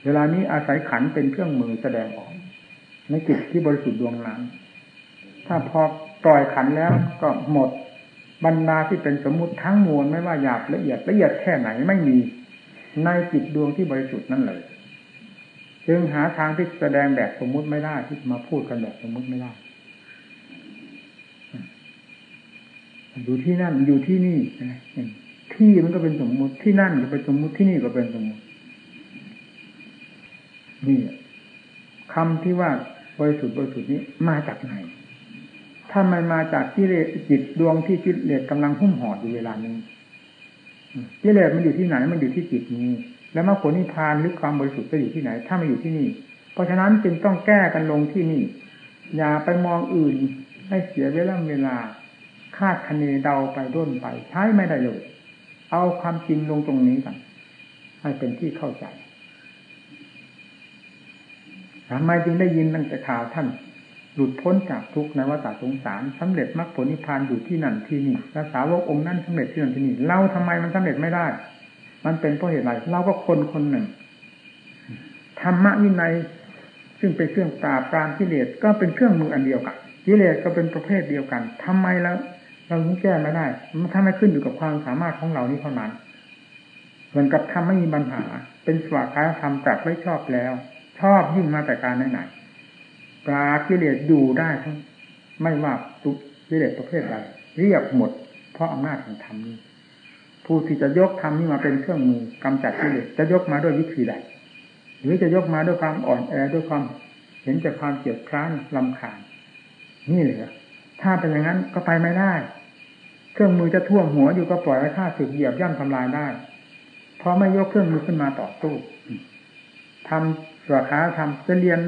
เวลานี้อาศัยขันเป็นเครื่องมือแสดงออก ในจิตที่บริสุทธิ์ดวงนั้น ถ้าพอปล่อยขันแล้วก็หมด บรรดาที่เป็นสมมุติทั้งมวลไม่ว่าหยาบละเอียดละเอียดแค่ไหนไม่มีในจิตดวงที่บริสุทธิ์นั่นเลย จึงหาทางที่แสดงแบบสมมุติไม่ได้ที่มาพูดกันแบบสมมุติไม่ได้ อยู่ที่นั่นอยู่ที่นี่ที่มันก็เป็นสมมุติที่นั่นก็เป็นสมมุติที่นี่ก็เป็นสมมุตินี่คำที่ว่าบริสุทธิ์บริสุทธิ์นี้มาจากไหน ถ้ามันมาจากกิเลสจิตดวงที่กิเลสกำลังหุ้มห่ออยู่เวลานี้กิเลสมันอยู่ที่ไหนมันอยู่ที่จิตนี้ แล้วมรรคผลนิพพานหรือความบริสุทธิ์จะอยู่ที่ไหน ถ้ามันอยู่ที่นี่ เพราะฉะนั้นจึงต้องแก้กันลงที่นี่ อย่าไปมองอื่นให้เสียเวลาเวลาคาดคะเนเดาไปด้นไป ใช้ไม่ได้เลย เอาความจริงลงตรงนี้กันให้เป็นที่เข้าใจทำไมจึงได้ยินตั้งแต่ข่าวท่าน หลุดพ้นจากทุกข์ในวัฏสงสารสำเร็จมรรคผลนิพพานอยู่ที่นั่นที่นี่ภาษาวกองค์นั้นสำเร็จที่นั่นที่นี่เราทำไมมันสำเร็จไม่ได้ มันเป็นเพราะเหตุอะไรเราก็คนคนหนึ่งธรรมะวินัยซึ่งเป็นเครื่องปราบปรามกิเลสก็เป็นเครื่องมืออันเดียวกันกิเลสก็เป็นประเภทเดียวกันทำไมแล้วเราถึงแก้ไม่ได้มันถ้าไม่ขึ้นอยู่กับความสามารถของเรานี้เท่านั้นเหมือนกับทำไม่มีปัญหา เป็นสวากาธรรมจัดไม่ชอบแล้ว ชอบยิ่งมาแต่การไหน ปรากิเลสอยู่ได้ทั้งไม่ว่าตุกิเลสประเภทใดเรียบหมด เพราะอำนาจของธรรมนี้ ผู้ที่จะยกธรรมนี้มาเป็นเครื่องมือกำจัดกิเลสจะยกมาด้วยวิธีใดหรือจะยกมาด้วยความอ่อนแอด้วยความเห็นจากความเกลียดคร้านลำคาญนี่เลยถ้าเป็นอย่างนั้นก็ไปไม่ได้ เครื่องมือจะท่วมหัวอยู่ก็ปล่อยให้ข้าสึกเหยียบย่ำทำลายได้ เพราะไม่ยกเครื่องมือขึ้นมาต่อสู้ทำสวขาทำจะเรียน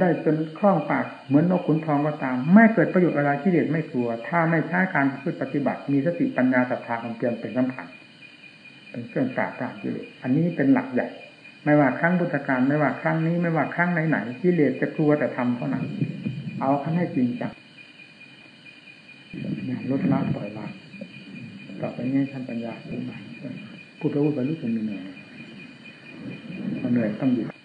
ได้จนคล่องปากเหมือนนกขุนทองก็ตาม ไม่เกิดประโยชน์อะไรที่เด็ดไม่กลัว ถ้าไม่ใช้การพูดปฏิบัติ มีสติปัญญาศรัทธาของเพียงเป็นสำคัญเป็นเครื่องปราบปรามกิเลสอันนี้เป็นหลักใหญ่ ไม่ว่าครั้งพุทธการไม่ว่าครั้งนี้ไม่ว่าครั้งไหนไหนกิเลสจะกลัวแต่ทำเท่านั้น เอาขั้นให้จริงจังอย่าลดละปล่อยวางต่อไปนี้ท่านปัญญาพูดมาพูดไปพูดไปรู้สึกเหนื่อยเหนื่อยต้องหยุด